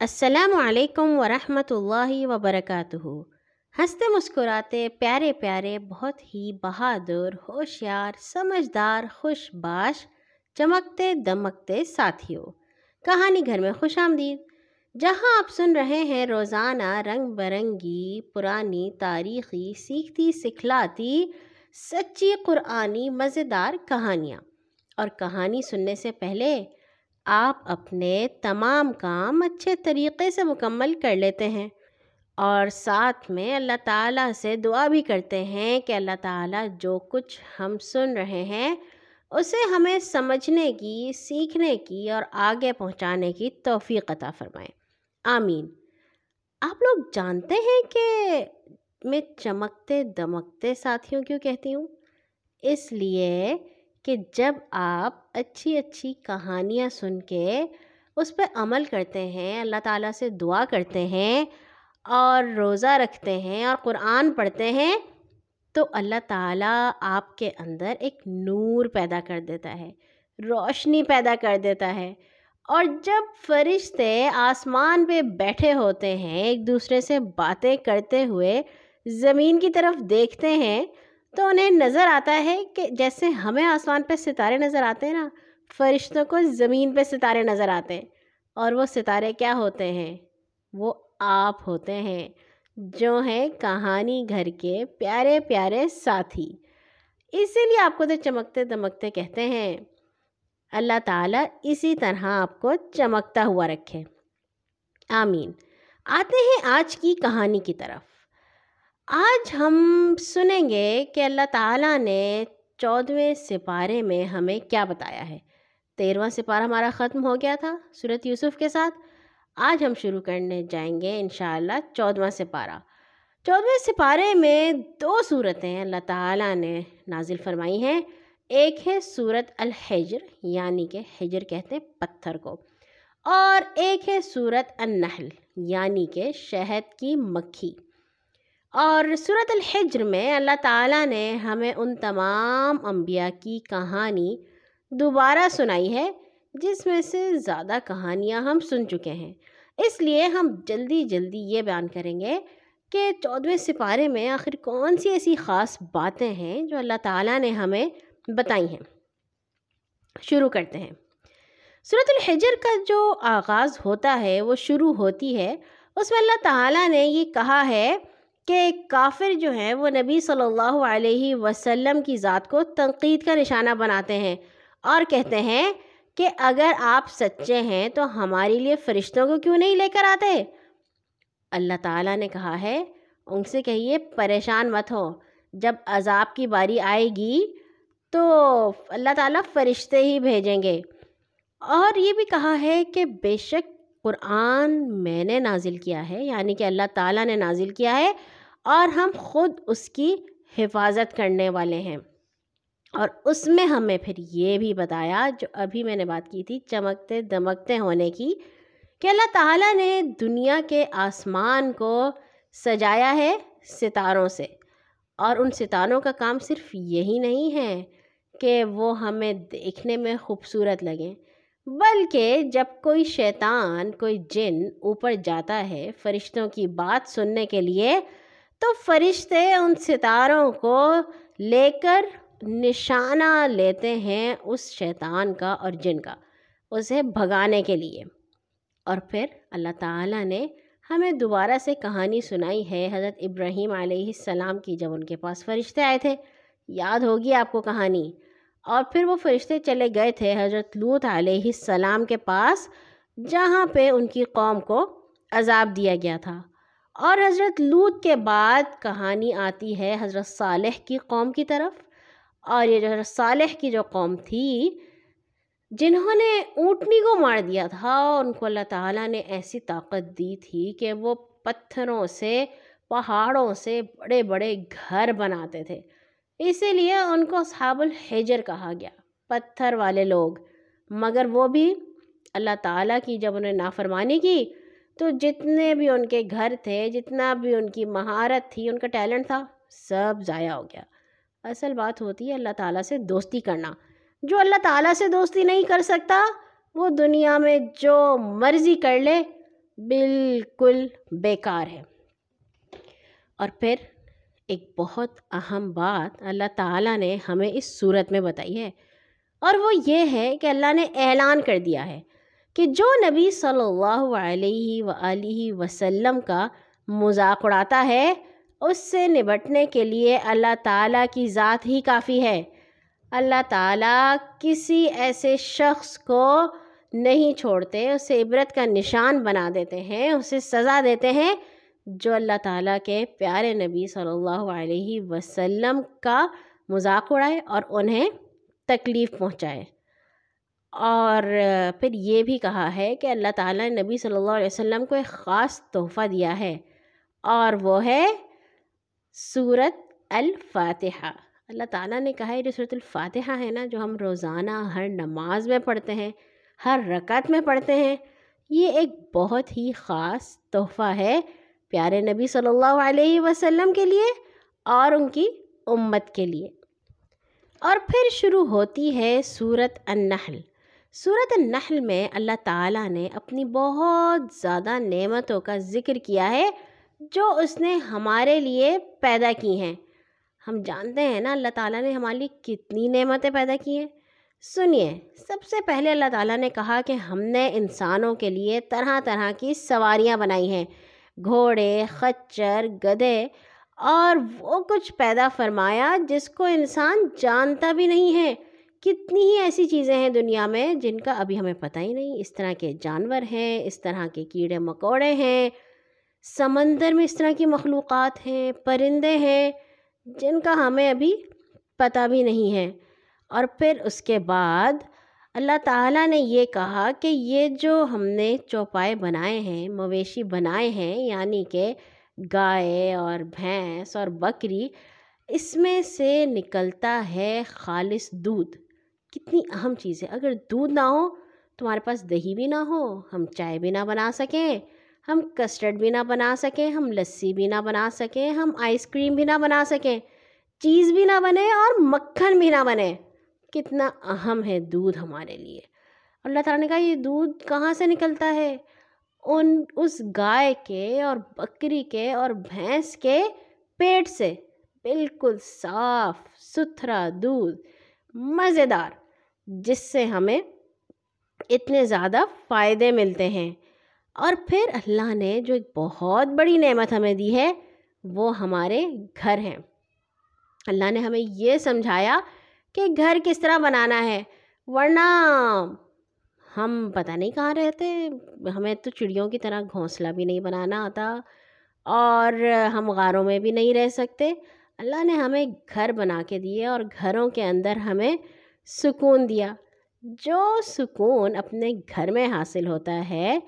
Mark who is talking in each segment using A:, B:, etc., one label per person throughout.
A: السلام علیکم ورحمۃ اللہ وبرکاتہ۔ ہنستے مسکراتے پیارے پیارے بہت ہی بہادر، ہوشیار، سمجھدار، خوش باش، چمکتے دمکتے ساتھیوں کہانی گھر میں خوش آمدید۔ جہاں آپ سن رہے ہیں روزانہ رنگ برنگی، پرانی تاریخی، سیکھتی، سکھلاتی، سچی قرآنی، مزیدار کہانیاں۔ اور کہانی سننے سے پہلے آپ اپنے تمام کام اچھے طریقے سے مکمل کر لیتے ہیں اور ساتھ میں اللہ تعالیٰ سے دعا بھی کرتے ہیں کہ اللہ تعالیٰ جو کچھ ہم سن رہے ہیں اسے ہمیں سمجھنے کی، سیکھنے کی اور آگے پہنچانے کی توفیق عطا فرمائیں آمین۔ آپ لوگ جانتے ہیں کہ میں چمکتے دمکتے ساتھیوں کیوں کہتی ہوں؟ اس لیے کہ جب آپ اچھی اچھی کہانیاں سن کے اس پہ عمل کرتے ہیں، اللہ تعالیٰ سے دعا کرتے ہیں اور روزہ رکھتے ہیں اور قرآن پڑھتے ہیں، تو اللہ تعالیٰ آپ کے اندر ایک نور پیدا کر دیتا ہے، روشنی پیدا کر دیتا ہے۔ اور جب فرشتے آسمان پہ بیٹھے ہوتے ہیں، ایک دوسرے سے باتیں کرتے ہوئے زمین کی طرف دیکھتے ہیں تو انہیں نظر آتا ہے کہ جیسے ہمیں آسمان پہ ستارے نظر آتے ہیں نا، فرشتوں کو زمین پہ ستارے نظر آتے ہیں۔ اور وہ ستارے کیا ہوتے ہیں؟ وہ آپ ہوتے ہیں، جو ہیں کہانی گھر کے پیارے پیارے ساتھی۔ اسی لیے آپ کو تو چمکتے دمکتے کہتے ہیں۔ اللہ تعالیٰ اسی طرح آپ کو چمکتا ہوا رکھے۔ آمین۔ آتے ہیں آج کی کہانی کی طرف۔ آج ہم سنیں گے کہ اللہ تعالیٰ نے چودھویں سپارے میں ہمیں کیا بتایا ہے۔ تیرواں سپارہ ہمارا ختم ہو گیا تھا صورت یوسف کے ساتھ۔ آج ہم شروع کرنے جائیں گے انشاءاللہ چودھواں سپارہ۔ چودھویں سپارے میں دو صورتیں اللہ تعالیٰ نے نازل فرمائی ہیں۔ ایک ہے صورت الحجر یعنی کہ حجر کہتے ہیں پتھر کو۔ اور ایک ہے صورت النحل یعنی کہ شہد کی مکھی۔ اور صورت الحجر میں اللہ تعالیٰ نے ہمیں ان تمام انبیاء کی کہانی دوبارہ سنائی ہے، جس میں سے زیادہ کہانیاں ہم سن چکے ہیں۔ اس لیے ہم جلدی جلدی یہ بیان کریں گے کہ چودھویں سپارے میں آخر کون سی ایسی خاص باتیں ہیں جو اللہ تعالیٰ نے ہمیں بتائی ہیں۔ شروع کرتے ہیں۔ صورت الحجر کا جو آغاز ہوتا ہے، وہ شروع ہوتی ہے، اس میں اللہ تعالیٰ نے یہ کہا ہے کہ کافر جو ہیں وہ نبی صلی اللہ علیہ وسلم کی ذات کو تنقید کا نشانہ بناتے ہیں اور کہتے ہیں کہ اگر آپ سچے ہیں تو ہمارے لیے فرشتوں کو کیوں نہیں لے کر آتے؟ اللہ تعالیٰ نے کہا ہے، ان سے کہیے، پریشان مت ہو۔ جب عذاب کی باری آئے گی تو اللہ تعالیٰ فرشتے ہی بھیجیں گے۔ اور یہ بھی کہا ہے کہ بے شک قرآن میں نے نازل کیا ہے یعنی کہ اللہ تعالیٰ نے نازل کیا ہے۔ اور ہم خود اس کی حفاظت کرنے والے ہیں۔ اور اس میں ہمیں پھر یہ بھی بتایا، جو ابھی میں نے بات کی تھی، چمکتے دمکتے ہونے کی، کہ اللہ تعالیٰ نے دنیا کے آسمان کو سجایا ہے ستاروں سے۔ اور ان ستاروں کا کام صرف یہی نہیں ہے کہ وہ ہمیں دیکھنے میں خوبصورت لگیں، بلکہ جب کوئی شیطان، کوئی جن اوپر جاتا ہے فرشتوں کی بات سننے کے لیے تو فرشتے ان ستاروں کو لے کر نشانہ لیتے ہیں اس شیطان کا اور جن کا، اسے بھگانے کے لیے۔ اور پھر اللہ تعالیٰ نے ہمیں دوبارہ سے کہانی سنائی ہے۔ حضرت ابراہیم علیہ السلام کی جب ان کے پاس فرشتے آئے تھے۔ یاد ہوگی آپ کو کہانی۔ اور پھر وہ فرشتے چلے گئے تھے حضرت لوت علیہ السلام کے پاس، جہاں پہ ان کی قوم کو عذاب دیا گیا تھا۔ اور حضرت لوت کے بعد کہانی آتی ہے حضرت صالح کی قوم کی طرف۔ اور یہ جو حضرت صالح کی جو قوم تھی، جنہوں نے اونٹنی کو مار دیا تھا، ان کو اللہ تعالیٰ نے ایسی طاقت دی تھی کہ وہ پتھروں سے، پہاڑوں سے بڑے بڑے گھر بناتے تھے۔ اسی لیے ان کو صحاب الحجر کہا گیا، پتھر والے لوگ۔ مگر وہ بھی اللہ تعالیٰ کی جب انہیں نافرمانی کی تو جتنے بھی ان کے گھر تھے، جتنا بھی ان کی مہارت تھی، ان کا ٹیلنٹ تھا، سب ضائع ہو گیا۔ اصل بات ہوتی ہے اللہ تعالیٰ سے دوستی کرنا۔ جو اللہ تعالیٰ سے دوستی نہیں کر سکتا، وہ دنیا میں جو مرضی کر لے، بالکل بیکار ہے۔ اور پھر ایک بہت اہم بات اللہ تعالیٰ نے ہمیں اس صورت میں بتائی ہے۔ اور وہ یہ ہے کہ اللہ نے اعلان کر دیا ہے۔ کہ جو نبی صلی اللہ علیہ و وسلم کا مذاق اڑاتا ہے، اس سے نبٹنے کے لیے اللہ تعالیٰ کی ذات ہی کافی ہے۔ اللہ تعالیٰ کسی ایسے شخص کو نہیں چھوڑتے، اسے عبرت کا نشان بنا دیتے ہیں، اسے سزا دیتے ہیں جو اللہ تعالیٰ کے پیارے نبی صلی اللہ علیہ وسلم کا مذاق اڑائے اور انہیں تکلیف پہنچائے۔ اور پھر یہ بھی کہا ہے کہ اللہ تعالیٰ نے نبی صلی اللہ علیہ وسلم کو ایک خاص تحفہ دیا ہے اور وہ ہے صورت الفاتحہ۔ اللہ تعالیٰ نے کہا ہے جو صورت الفاتحہ ہے نا، جو ہم روزانہ ہر نماز میں پڑھتے ہیں، ہر رکعت میں پڑھتے ہیں، یہ ایک بہت ہی خاص تحفہ ہے پیارے نبی صلی اللہ علیہ وسلم کے لیے اور ان کی امت کے لیے۔ اور پھر شروع ہوتی ہے صورت النحل۔ صورت النحل میں اللہ تعالیٰ نے اپنی بہت زیادہ نعمتوں کا ذکر کیا ہے جو اس نے ہمارے لیے پیدا کی ہیں۔ ہم جانتے ہیں نا اللہ تعالیٰ نے ہمارے لیے کتنی نعمتیں پیدا کی ہیں۔ سنیے، سب سے پہلے اللہ تعالیٰ نے کہا کہ ہم نے انسانوں کے لیے طرح طرح کی سواریاں بنائی ہیں، گھوڑے، خچر گدھے اور وہ کچھ پیدا فرمایا جس کو انسان جانتا بھی نہیں ہے۔ کتنی ہی ایسی چیزیں ہیں دنیا میں جن کا ابھی ہمیں پتہ ہی نہیں۔ اس طرح کے جانور ہیں، اس طرح کے کیڑے مکوڑے ہیں، سمندر میں اس طرح کی مخلوقات ہیں، پرندے ہیں، جن کا ہمیں ابھی پتہ بھی نہیں ہے۔ اور پھر اس کے بعد اللہ تعالیٰ نے یہ کہا کہ یہ جو ہم نے چوپائے بنائے ہیں، مویشی بنائے ہیں یعنی کہ گائے اور بھینس اور بکری، اس میں سے نکلتا ہے خالص دودھ۔ کتنی اہم چیز ہے۔ اگر دودھ نہ ہو، تمہارے پاس دہی بھی نہ ہو، ہم چائے بھی نہ بنا سکیں، ہم کسٹرڈ بھی نہ بنا سکیں، ہم لسی بھی نہ بنا سکیں، ہم آئس کریم بھی نہ بنا سکیں، چیز بھی نہ بنے اور مکھن بھی نہ بنے۔ کتنا اہم ہے دودھ ہمارے لیے۔ اللہ تعالیٰ نے کہا، یہ دودھ کہاں سے نکلتا ہے؟ ان، اس گائے کے اور بکری کے اور بھینس کے پیٹ سے۔ بالکل صاف، ستھرا دودھ مزیدار جس سے ہمیں اتنے زیادہ فائدے ملتے ہیں۔ اور پھر اللہ نے جو ایک بہت بڑی نعمت ہمیں دی ہے، وہ ہمارے گھر ہیں۔ اللہ نے ہمیں یہ سمجھایا کہ گھر کس طرح بنانا ہے، ورنہ ہم پتہ نہیں کہاں رہتے۔ ہمیں تو چڑیوں کی طرح گھونسلہ بھی نہیں بنانا آتا اور ہم غاروں میں بھی نہیں رہ سکتے۔ اللہ نے ہمیں گھر بنا کے دیے اور گھروں کے اندر ہمیں سکون دیا۔ جو سکون اپنے گھر میں حاصل ہوتا ہے،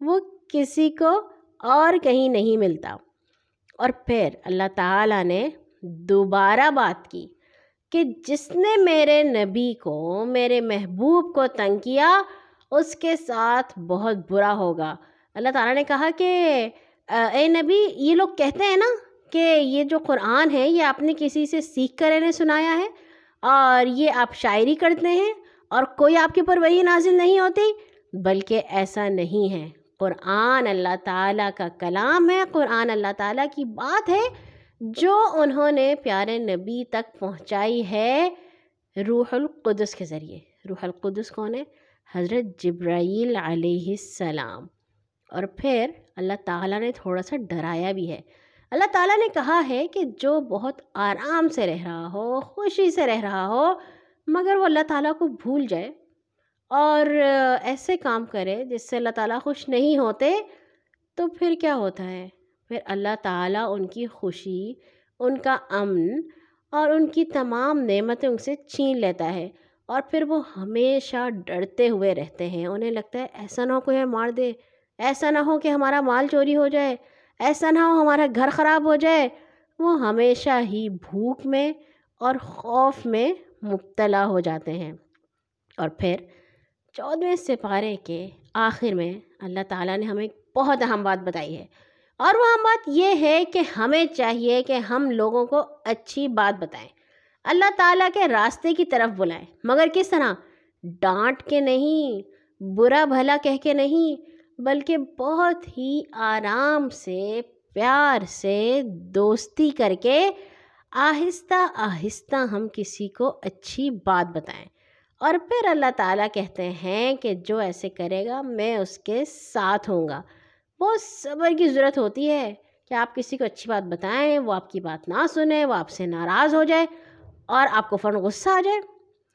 A: وہ کسی کو اور کہیں نہیں ملتا۔ اور پھر اللہ تعالیٰ نے دوبارہ بات کی کہ جس نے میرے نبی کو، میرے محبوب کو تنگ کیا، اس کے ساتھ بہت برا ہوگا۔ اللہ تعالیٰ نے کہا کہ اے نبی، یہ لوگ کہتے ہیں نا کہ یہ جو قرآن ہے، یہ آپ نے کسی سے سیکھ کر انہیں سنایا ہے۔ اور یہ آپ شاعری کرتے ہیں اور کوئی آپ کے اوپر وہی نازل نہیں ہوتی؟ بلکہ ایسا نہیں ہے۔ قرآن اللہ تعالیٰ کا کلام ہے۔ قرآن اللہ تعالیٰ کی بات ہے۔ جو انہوں نے پیارے نبی تک پہنچائی ہے روح القدس کے ذریعے۔ روح القدس کون ہے؟ حضرت جبرائیل علیہ السلام۔ اور پھر اللہ تعالیٰ نے تھوڑا سا ڈرایا بھی ہے۔ اللہ تعالیٰ نے کہا ہے کہ جو بہت آرام سے رہ رہا ہو، خوشی سے رہ رہا ہو، مگر وہ اللہ تعالیٰ کو بھول جائے اور ایسے کام کرے جس سے اللہ تعالیٰ خوش نہیں ہوتے، تو پھر کیا ہوتا ہے؟ پھر اللہ تعالیٰ ان کی خوشی، ان کا امن اور ان کی تمام نعمتیں ان سے چھین لیتا ہے اور پھر وہ ہمیشہ ڈرتے ہوئے رہتے ہیں۔ انہیں لگتا ہے ایسا نہ ہو کوئی مار دے، ایسا نہ ہو کہ ہمارا مال چوری ہو جائے۔ ایسا نہ ہو ہمارا گھر خراب ہو جائے۔ وہ ہمیشہ ہی بھوک میں اور خوف میں مبتلا ہو جاتے ہیں۔ اور پھر چودھویں سپارے کے آخر میں اللہ تعالیٰ نے ہمیں بہت اہم بات بتائی ہے۔ اور وہ اہم بات یہ ہے کہ ہمیں چاہیے کہ ہم لوگوں کو اچھی بات بتائیں۔ اللہ تعالیٰ کے راستے کی طرف بلائیں۔ مگر کس طرح؟ ڈانٹ کے نہیں، برا بھلا کہہ کے نہیں۔ بلکہ بہت ہی آرام سے، پیار سے دوستی کر کے آہستہ آہستہ ہم کسی کو اچھی بات بتائیں۔ اور پھر اللہ تعالیٰ کہتے ہیں کہ جو ایسے کرے گا، میں اس کے ساتھ ہوں گا۔ بہت صبر کی ضرورت ہوتی ہے کہ آپ کسی کو اچھی بات بتائیں، وہ آپ کی بات نہ سنیں، وہ آپ سے ناراض ہو جائے اور آپ کو فوراً غصہ آ جائے۔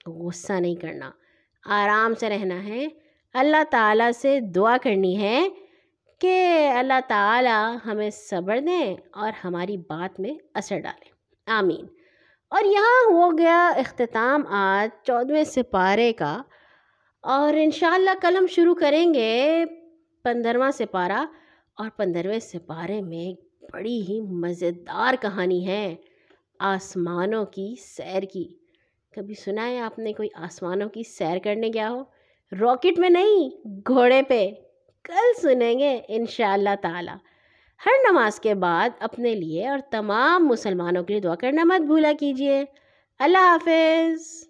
A: غصہ نہیں کرنا، آرام سے رہنا ہے۔ اللہ تعالیٰ سے دعا کرنی ہے کہ اللہ تعالیٰ ہمیں صبر دیں اور ہماری بات میں اثر ڈالیں آمین۔ اور یہاں ہو گیا اختتام آج چودھویں سپارے کا۔ اور انشاءاللہ کل ہم شروع کریں گے پندرہواں سپارہ۔ اور پندرہویں سپارے میں بڑی ہی مزیدار کہانی ہے آسمانوں کی سیر کی۔ کبھی سنا ہے آپ نے کوئی آسمانوں کی سیر کرنے گیا ہو؟ راکٹ میں نہیں، گھوڑے پہ۔ کل سنیں گے ان شاء اللہ تعالیٰ۔ ہر نماز کے بعد اپنے لیے اور تمام مسلمانوں کے لیے دعا کرنا مت بھولا کیجیے اللہ حافظ۔